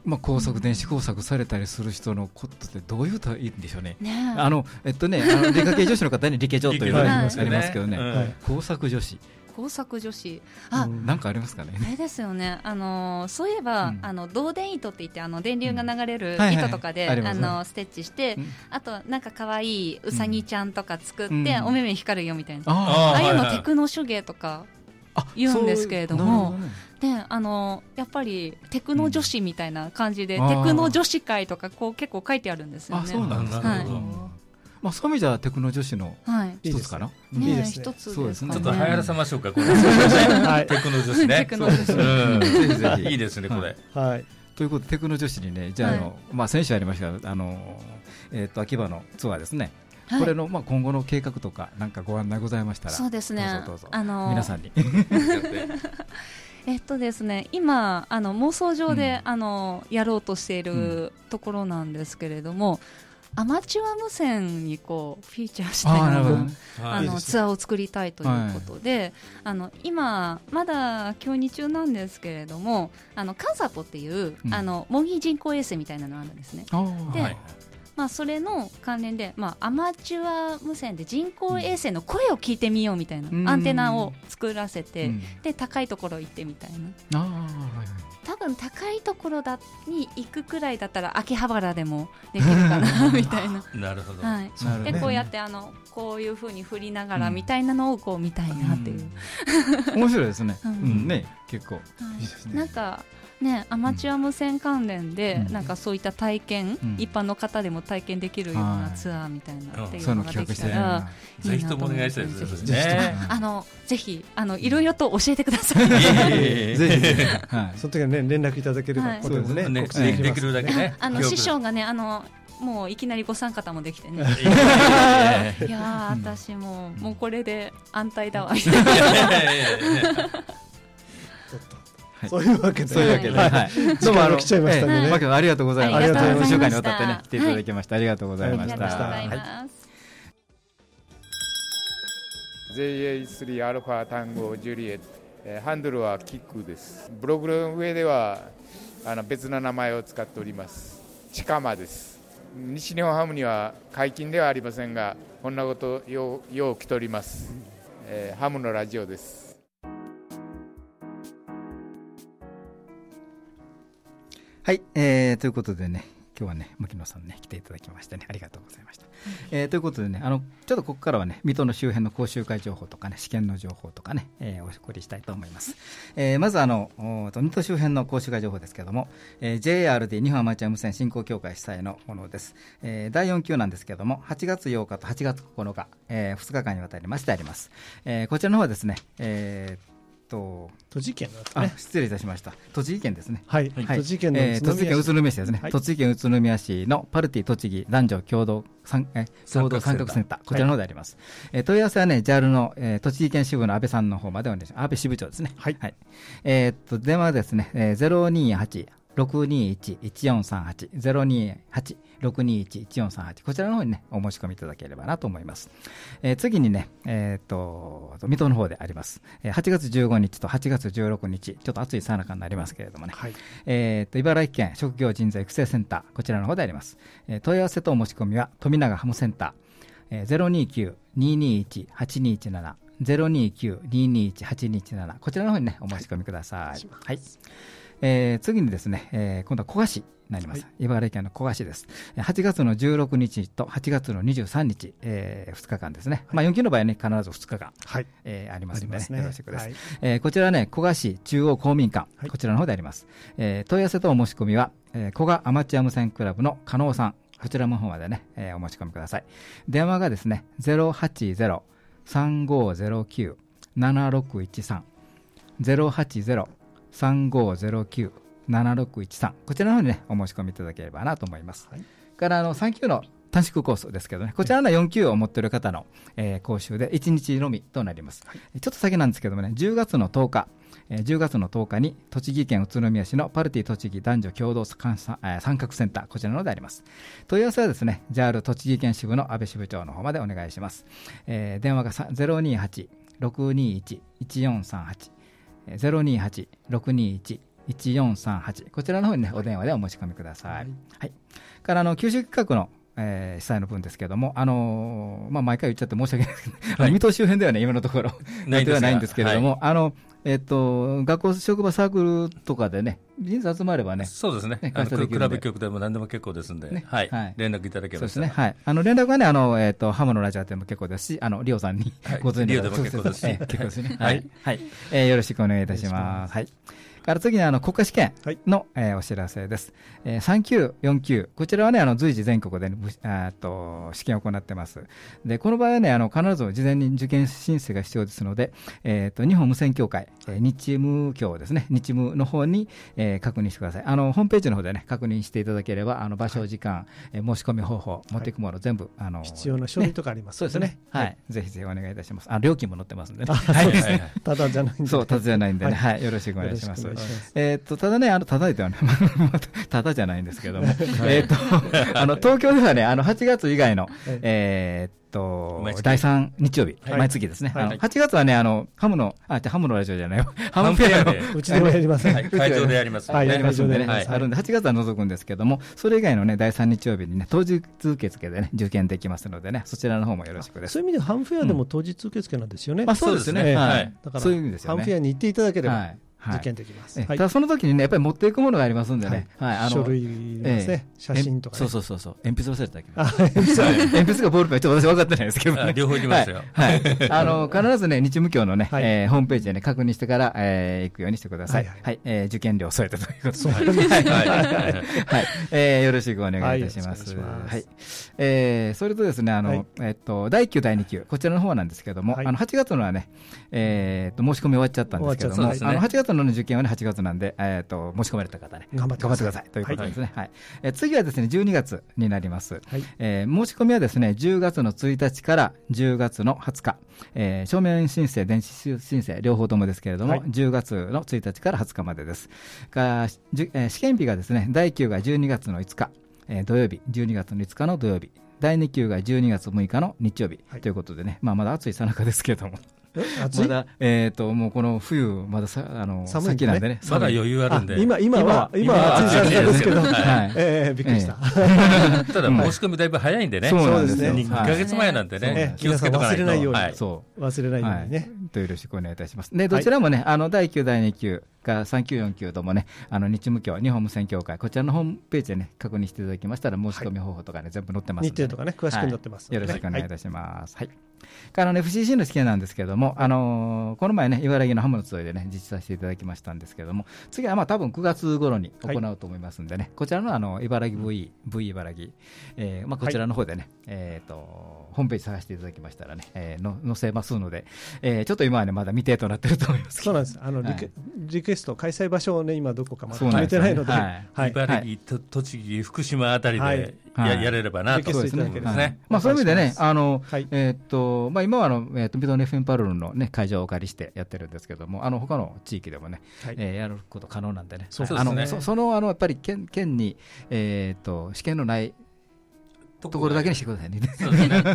Speaker 2: まあ、工作、電子工作されたりする人のことってどういうといいんでしょうね。ねあのえっとね、あの 理科系女子の方に理系女というのがありますけどね、工作女子。
Speaker 5: 工作女子。
Speaker 2: あ、なんかありますかね。
Speaker 5: あれですよね。あのそういえば、あの導電糸って言ってあの電流が流れる糸とかで、あのステッチして、あとなんか可愛いウサギちゃんとか作って、お目目光るよみたいな。ああいうのテクノ手芸とか言うんですけれども。であのやっぱりテクノ女子みたいな感じで、うん、テクノ女子会とかこう結構書いてあるんですよね。あ
Speaker 2: そうなんだ、はいまあ、そういう意味じゃテクノ女子の一つかな。は
Speaker 5: い、いいですね。一つ
Speaker 2: そうですね。
Speaker 3: ちょっと流行らせましょうか、これ。はい、テクノ女子ね。
Speaker 5: テクノ女子。
Speaker 3: うん、ぜひぜひ。いいですね、これ。
Speaker 4: はい。
Speaker 2: ということで、テクノ女子にね、じゃあ、あの、まあ、先週ありましたあの、えっと、秋葉のツアーですね。これのまあ今後の計画とかなんかご案内ございましたら
Speaker 5: そうですね
Speaker 2: あの皆さんに
Speaker 5: えっとですね今あの妄想上で、うん、あのやろうとしているところなんですけれども、アマチュア無線にこうフィーチャーしたいなあのツアーを作りたいということで、はい、あの今まだ競技中なんですけれどもあのカンサポっていう、うん、あの模擬人工衛星みたいなのがあるんですね。で、はいまあ、それの関連で、まあ、アマチュア無線で人工衛星の声を聞いてみようみたいな、アンテナを作らせて、で高いところ行ってみたいな。多分高いところだに行くくらいだったら秋葉原でもできるかなみたいな。
Speaker 3: なるほど、
Speaker 5: はい、でこうやってあのこういうふうに振りながらみたいなのをこう見たいなっていう、
Speaker 2: 面白いですね、うん。ね結構、い
Speaker 5: いですね。なんかね、アマチュア無線関連で、なんかそういった体験、一般の方でも体験できるようなツアーみたいなっていうのができたら、
Speaker 3: ぜひともお願いしたいですね。
Speaker 5: あのぜひあのいろいろと教えてください。
Speaker 4: ぜひ、はい、その時はね連絡いただければ、
Speaker 3: そうです。ね。できるだけね。
Speaker 5: あの師匠がねあのもういきなりご参加もできてね。いや私ももうこれで安泰だわ。みたいな。
Speaker 4: そういうわけで、
Speaker 2: そういうわけで、はい、
Speaker 4: どうもあの来ちゃいましたね。
Speaker 2: ありがとうございます。ありがとうございます。週間にわたってね来てい。ただきました。ありがとうござい。ました。はい。
Speaker 1: JA3 アルファ単語ジュリエット、えー、ハンドルはキックです。ブログの上ではあの別の名前を使っております。チカマです。西日本ハムには解禁ではありませんが、こんなことようよう来ております。えー、ハムのラジオです。
Speaker 2: はい、えー、ということでね、今日はね、牧野さんね、来ていただきましてね、ありがとうございました。えー、ということでね、あの、ちょっとここからはね、水戸の周辺の講習会情報とかね、試験の情報とかね、えー、お送りしたいと思います。えー、まずあの、水戸周辺の講習会情報ですけれども、えー、JRD 日本アマチュア無線振興協会主催のものです。えー、第4級なんですけれども、8月8日と8月9日、えー、2日間にわたりましてあります。えー、こちらの方はですね、えー、と
Speaker 4: 栃木県
Speaker 2: ね、失礼いたしました。栃木県ですね。
Speaker 4: はい、はい、栃木県の、え
Speaker 2: ー、栃木県宇都宮市ですね、はい、栃木県宇都宮市のパルティ栃木男女共同参え共同参画センター。こちらの方であります、はい、えー、問い合わせはね JAL の、えー、栃木県支部の安倍さんの方までお願いします。安倍支部長ですね。はい、はい、えー、っと電話はですね、えー、028 621-1438、028-621-1438、こちらの方にね、お申し込みいただければなと思います。えー、次にね、えっ、ー、と、水戸の方であります。8月15日と8月16日、ちょっと暑いさなかになりますけれどもね、はい、えっ、と、茨城県職業人材育成センター、こちらの方であります。えー、問い合わせとお申し込みは、富永ハムセンター、えー、029-221-8217、029-221-8217こちらの方にね、お申し込みください。はい。えー、次にですね、えー、今度は古賀市になります、はい、茨城県の古賀市です。8月の16日と8月の23日、えー、2日間ですね。はい、まあ4級の場合はね、必ず2日間、はいえー、ありますのでね、ねよろしくです。はい、えー、こちらね、古賀市中央公民館、こちらの方であります。えー、問い合わせとお申し込みは、えー、古賀アマチュア無線クラブの加納さん、こちらの方までね、えー、お申し込みください。電話がですね、080-3509-7613、080 3509-7613こちらの方にねお申し込みいただければなと思います。はい、からあの3級の短縮コースですけどね、こちらの4級を持っている方の、えー、講習で1日のみとなります、はい、ちょっと先なんですけどもね、10月の10日、えー、10月の10日に栃木県宇都宮市のパルティ栃木男女共同参画センター、こちらのであります。問い合わせはですね、JAL 栃木県支部の安倍支部長の方までお願いします。えー、電話が028-621-1438 028-621-1438こちらの方にねお電話でお申し込みください。はい、はい、からあの九州企画のえー、主催の分ですけれども、あのー、まあ、毎回言っちゃって申し訳ない。ですけど、はい、水戸周辺ではね、今のところではないんですけれども、はい、あの、えっ、と、学校、職場サークルとかでね、人数集まればね、
Speaker 3: そうですね、あのクラブ局でも何でも結構ですんで、ね、はい、はい、連絡いただければそうです
Speaker 2: ね、はい、あの連絡はね、あのえっ、ー、とハムのラジオでも結構ですし、あのリオさんに
Speaker 3: ご通でも結構です。し、
Speaker 2: 結構ですね、はい、はい、えー、よろしくお願いいたします。はい。から次にあの国家試験の、はい、えー、お知らせです。えー、3級、4級、こちらはね、あの随時全国で、ね、あと試験を行ってます。で、この場合はね、あの必ず事前に受験申請が必要ですので、えっ、ー、と日本無線協会、えー、日務協ですね、日務の方に、えー、確認してください。あのホームページの方でね、確認していただければ、あの場所、時間、えー、申し込み方法、持っていくもの、全部あの
Speaker 4: 必要な書類とかあります、
Speaker 2: ね、そうですね。はい、ぜひぜひお願いいたします。あ料金も載ってますんでね。
Speaker 4: はい、ただじゃないんで、
Speaker 2: そう、ただじゃないんでね、はい、よろしくお願いします。えっとただね、あの、ただではね、ただじゃないんですけども、えっと、あの、東京ではね、あの、8月以外の、えー、と、第3日曜日、毎月ですね。あの8月はね、あの、ハムの、あ、じゃハムのラジオじゃないよ。ハムフェアの。
Speaker 4: うちでもやります
Speaker 3: 会場でやります。
Speaker 2: はい、やりますんでね。あるんで、8月は除くんですけども、それ以外のね、第3日曜日にね、当日受付でね、受験できますのでね、そちらの方もよろしくです。
Speaker 4: そういう意味でハムフェアでも当日受付なんですよね。
Speaker 2: まあそうですね。はい。
Speaker 4: だから、そういう意味ですよね。ハムフェアに行っていただければ。受験できます。
Speaker 2: ただその時にね、やっぱり持っていくものがありますんでね。
Speaker 4: はい。あの書類ですね。写真とか。
Speaker 2: そうそうそうそう。鉛筆忘れてたけど。鉛筆がボールペン、ちょっと私分かってないですけど。
Speaker 3: 両方いきますよ。
Speaker 2: はい。あの、必ずね、日務教のね、えホームページでね、確認してから、え行くようにしてください。はい。え受験料添えてということで。はい。はい。えよろしくお願いいたします。はい。えそれとですね、あの、えっと、第9、第2級、こちらの方なんですけども、あの、8月のはね、えっと、申し込み終わっちゃったんですけども、あの、8月の受験はね、8月なんで、えっと、申し込まれた方ね、頑張ってくださいということですね。はい。え次はですね、12月になります。はい。え申し込みはですね、10月の1日から10月の20日、え書面申請、電子申請、両方ともですけれども、10月の1日から20日までです。が、え試験日がですね、第9が12月の5日、え土曜日、12月の5日の土曜日、第2級が12月6日の日曜日ということでね、まあまだ暑いさなかですけれども。まだ、えっ、と、もうこの冬、まださ、あの、寒い先なんでね。
Speaker 3: まだ余裕あるんで。
Speaker 4: 今、今は、今は暑いですけど、はい。ええ、びっくりした。
Speaker 3: ただ、申し込みだいぶ早いんでね。
Speaker 2: そうですね。
Speaker 3: 2ヶ月前なんでね。
Speaker 4: 気をつけとかないと。忘れないように。そう。忘れないようにね。
Speaker 2: とよろしくお願いいたします。で、どちらもね、あの、第9、第2級が3級、4級ともね、あの、日務協、日本無線協会、こちらのホームページでね、確認していただきましたら、申し込み方法とかね、全部載ってます
Speaker 4: 日程とかね、詳しく載ってます。
Speaker 2: よろしくお願いいたします。はい。から、FCC の試験なんですけれども、あのこの前ね、茨城のハムの集いでね、実施させていただきましたんですけれども、次はまあ多分9月頃に行うと思いますんでね、こちらのあの、茨城 V、V 茨城、えまあこちらの方でね、えっ、と、ホームページ探していただきましたらね、えの載せますので、えちょっと今はね、まだ未定となってると思います
Speaker 4: そうなんです。あの、リクリクエスト、開催場所をね、今どこかまだ決めてないので、
Speaker 3: 茨城、栃木、福島あたりで、ややれればなと。
Speaker 2: そうですね。まあそういう意味でね、あの、えっと、まあ今はあの、えっと、ビドネフェンパルルのね、会場をお借りしてやってるんですけども、あの、他の地域でもね、えやること可能なんでね。
Speaker 3: そうですね。
Speaker 2: その、あの、やっぱり県、県に、えっと、試験のないところだけにしてくださいね。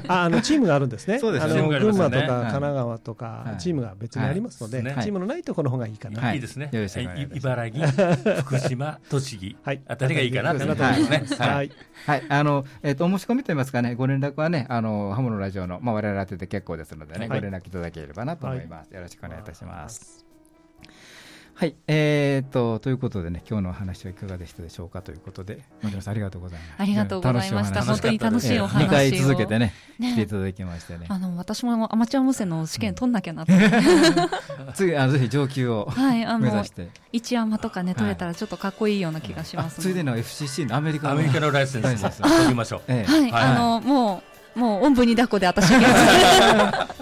Speaker 4: あ、あのチームがあるんですね。
Speaker 2: そうです。
Speaker 4: 群馬とか神奈川とかチームが別にありますので、チームのないところの方がいいかな。
Speaker 3: いいですね。茨城、福島、栃木あたりがいいかなと思いますね。
Speaker 2: はい。はい。あのえっとお申し込みといいますかね、ご連絡はね、あのハムのラジオのまあ我々宛てで結構ですのでね、ご連絡いただければなと思います。よろしくお願いいたします。はい、えーと、ということでね、今日の話はいかがでしたでしょうかということで、牧野さんありがとうございます。
Speaker 5: ありがとうございました。本当に楽しいお話を。2
Speaker 2: 回続けてね、来ていただきましてね。
Speaker 5: あの、私もアマチュア無線の試験取んなきゃなって。
Speaker 2: 次、あの、ぜひ上級をはい、あの、
Speaker 5: 一山とかね、取れたらちょっとかっこいいような気がします。
Speaker 2: ついでの FCC のアメリカ
Speaker 3: の。アメリカのライセンスです。取りましょう。
Speaker 5: はい、あの、もう、もうおんぶに抱っこで私
Speaker 2: は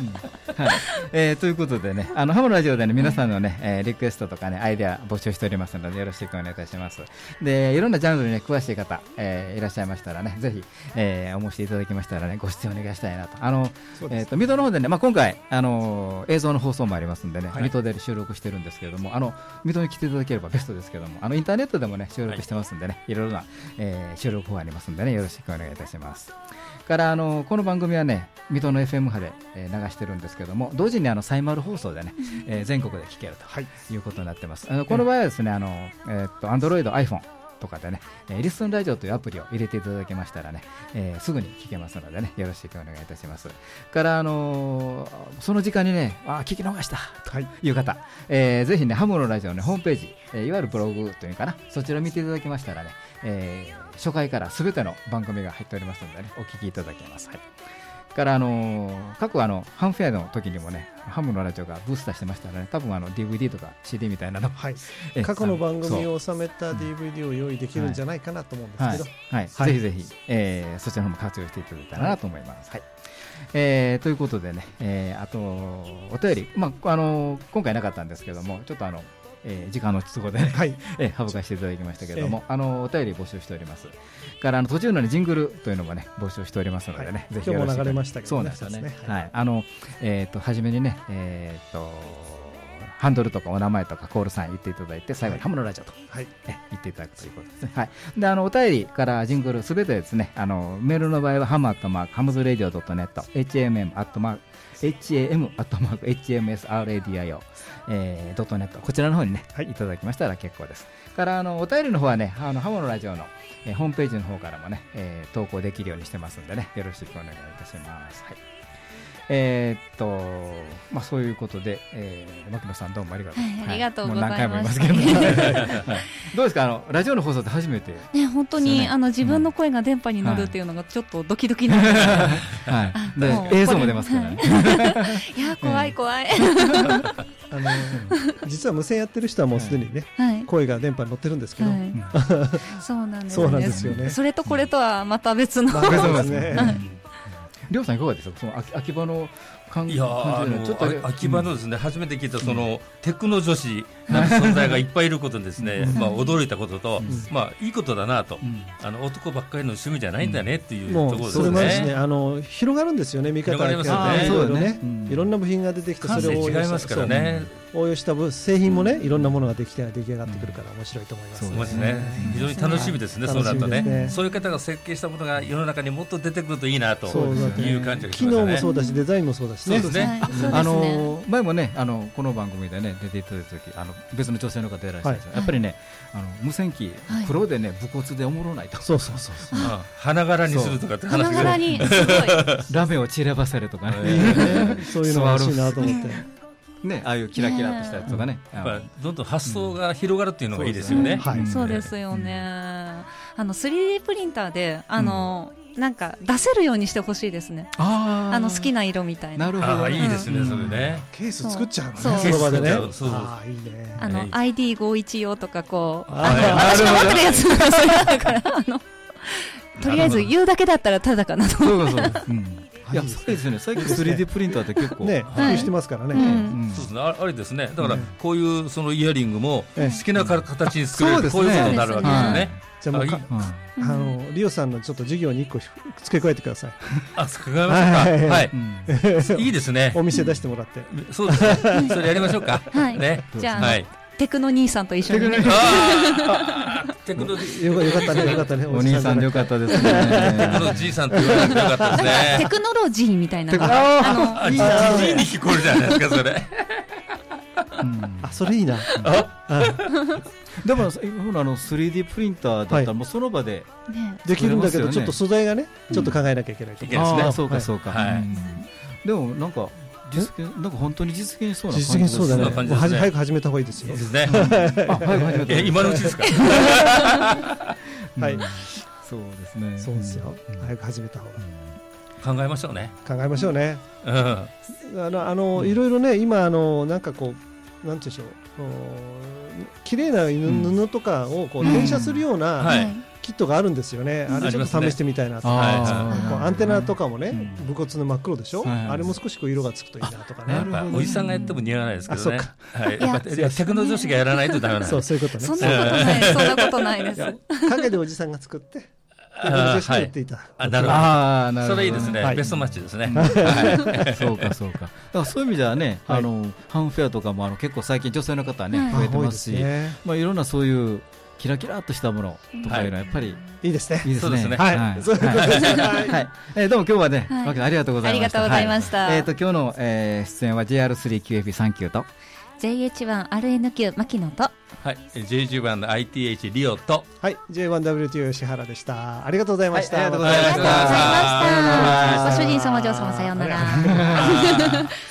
Speaker 2: いえー、ということでね、あのハムラジオでね皆さんのね、えー、リクエストとかねアイデア募集しておりますのでよろしくお願いいたします。で、いろんなジャンルにね詳しい方、えー、いらっしゃいましたらね、ぜひ、えー、お申しいただきましたらねご出演お願いしたいなと。あのえっ、ー、と水戸の方でね、まあ今回あの映像の放送もありますんでね、はい、水戸で収録してるんですけれども、あの水戸に来ていただければベストですけども、あのインターネットでもね収録してますんでね、はい、いろいろな、えー、収録法ありますんでねよろしくお願いいたします。からあのこの番組はね水戸の FM 波で、えー、流してるんですけども同時にあのサイマル放送でね、えー、全国で聞けるとい。うことになってます、あのこの場合はですねあの、えー、っと Android、iPhone とかでね、えー、リスンラジオというアプリを入れていただけましたらね、えー、すぐに聞けますのでね、よろしくお願いいたします。から、あのー、その時間にね、あ、聞き逃したという方、はい、えー、ぜひね、ハムのラジオの、ね、ホームページ、えー、いわゆるブログというかな、そちらを見ていただきましたらね、えー、初回からすべての番組が入っておりますのでね、お聞きいただけます。はいからあの過去あのハンフェアの時にもねハムのラジオがブースターしてましたね、多分あの DVD とか CD みたいなの、
Speaker 4: はい、過去の番組を収めた DVD を用意できるんじゃないかなと思うんですけど、
Speaker 2: はい、はい、ぜひぜひ、えー、そちらの方も活用していただいたらなと思います。はい。えー、ということでね、えー、あとお便り、まああの今回なかったんですけども、ちょっとあのえー、時間の都合で、ね、はい、えー、省かせていただきましたけれども、えー、あのお便り募集しております。からあの途中の、ね、ジングルというのもね募集しておりますのでね、はい、
Speaker 4: ぜひ今日も流れましたけ
Speaker 2: ど、ね、そうなんですよね。はい、あのえっ、ー、と初めにねえっ、ー、とハンドルとかお名前とかコールさん言っていただいて最後にハムのラジオと、はい、え言っていただくということですね。はい。であのお便りからジングルすべてですねあのメールの場合はハムアットマークハムズレディオドットネット HMM アットマーク ham アットマーク hmsradio えー、ドットネットこちらの方にね、はい、いただきましたら結構です。からあのお便りの方はねあのハモのラジオの、えー、ホームページの方からもね、えー、投稿できるようにしてますんでねよろしくお願いいたします。はいえー、っとまあそういうことで、えー、牧野さんどうもありがとう。
Speaker 5: はい、ありがとうございます。何回も言います
Speaker 2: けど、どうですか？あのラジオの放送って初めて、
Speaker 5: ね本当に、あの自分の声が電波に乗るっていうのがちょっとドキドキな
Speaker 2: はい。で映像も出ますからね。
Speaker 5: いや怖い怖い。
Speaker 4: あの実は無線やってる人はもうすでにね、声が電波に乗ってるんですけど、
Speaker 5: そうなんです。
Speaker 4: そうなんですよね。
Speaker 5: それとこれとはまた別の。
Speaker 4: 別ですね。
Speaker 2: りょうさんいかがですかその秋葉の
Speaker 3: いやあのちょっと秋葉のですね、初めて聞いたその、テクノ女子な存在がいっぱいいることですね、まあ驚いたことと、まあいいことだなと、あの男ばっかりの趣味じゃないんだねっていうところですね。それもですね、
Speaker 4: あの広がるんですよね見方が。ね、そうね、いろんな部品が出てきて
Speaker 3: それを違いますからね。
Speaker 4: 応用した製品もね、いろんなものができて出来上がってくるから面白いと思います。
Speaker 3: そうですね。非常に楽しみですね。そうなるとね、そういう方が設計したものが世の中にもっと出てくるといいなという感じがしますね。機能
Speaker 4: もそうだしデザインもそうだしね。
Speaker 2: そうですね。あの前もねあのこの番組でね出ていただいた時あの別の女性の方いらっしゃるんですやっぱりねあの無線機黒でね武骨でおもろないと。
Speaker 4: そうそうそう。
Speaker 3: 花柄にするとかって話
Speaker 5: 花柄にすごい。
Speaker 2: ラメを散らばされとかね。
Speaker 4: そういうのが欲しいなと思って。
Speaker 2: ね、ああいうキラキラとしたやつとかね、
Speaker 3: どんどん発想が広がるっていうのがいいですよね。
Speaker 5: そうですよね。あの 3D プリンターであの、なんか出せるようにしてほしいですね。あの好きな色みたいな。
Speaker 2: なるほど。
Speaker 3: いいですね、それね。
Speaker 4: ケース作っちゃうのね。その場でね。
Speaker 3: そう。
Speaker 5: あいいね。あの ID 五一用とかこう、私が持ってるやつがそれだからあの。とりあえず言うだけだったらただかなと。そうそう。
Speaker 2: いやそうですね。最近 3D プリンターって結構。
Speaker 4: ね普及してますからね、
Speaker 3: そうですね。あれですね。だからこういうそのイヤリングも好きな形に作れるこういうことになるわけですよね。
Speaker 4: じゃあもうあのリオさんのちょっと授業に一個付け加えてください。
Speaker 3: あ、付け加えましょうか。はい。い。いですね。
Speaker 4: お店出してもらって。
Speaker 3: そうですね。それやりましょうか。
Speaker 5: はい。ね。じゃあ。テクノ兄さんと一緒に、ね、
Speaker 3: テクノ
Speaker 4: よかったねよかったね
Speaker 2: お兄さん。でよかったですね
Speaker 3: テクノじいさんって言われてよかったですね。
Speaker 5: テクノロジーみたいな。
Speaker 3: あのじじいに聞こえるじゃないですかそれ。
Speaker 4: あそれいいな。
Speaker 2: でもあの 3D プリンターだったらもうその場で
Speaker 4: できるんだけどちょっと素材がねちょっと考えなきゃいけないと。
Speaker 2: あそうかそうか。でもなんか実現なんか本当に実現そうな
Speaker 4: 実現そうだね。ね早く始めた方がいいですよ。
Speaker 3: ですね。早く始めた。今のうちですか。
Speaker 4: はい。
Speaker 2: そうですね。
Speaker 4: そうですよ。早く始めた方が。
Speaker 3: 考えましょうね。
Speaker 4: 考えましょうね。うん。あのあのいろいろね今あのなんかこうなんてでしょう。綺麗な布とかをこう転写するような。キットがあるんですよね、あれちょっと試してみたいなと、アンテナとかもね、武骨の真っ黒でしょ、あれも少しこう色がつくといいなとかね。
Speaker 3: おじさんがやっても似合わないですけどね。はい、テクノ女子がやらないとダメなん
Speaker 4: そう、そういうことね。
Speaker 5: そんなことない、そんなことないです。
Speaker 4: 影でおじさんが作って。女子が言っていた。
Speaker 3: あ、なるほど。あなるほど。それいいですね。ベストマッチですね。
Speaker 2: そうか、そうか。だからそういう意味ではね、あの、ハンフェアとかも、あの、結構最近女性の方はね、増えてますし。まあ、いろんなそういう。キラキラとしたものとかいうのはやっぱり
Speaker 4: いいですね。
Speaker 2: いいですね。
Speaker 4: はい。はい。そういうことです。
Speaker 2: はい。えどうも今日はね、ありがとうございました。
Speaker 5: ありがとうございました。
Speaker 2: えっと今日のえ出演は JR3QF39 と
Speaker 5: JH1RNQ 牧野と
Speaker 3: はい JG1ITH リオと
Speaker 4: はい J1WTO 吉原でした。ありがとうございました。
Speaker 3: ありがとうございました。
Speaker 5: ご主人様女様さようなら。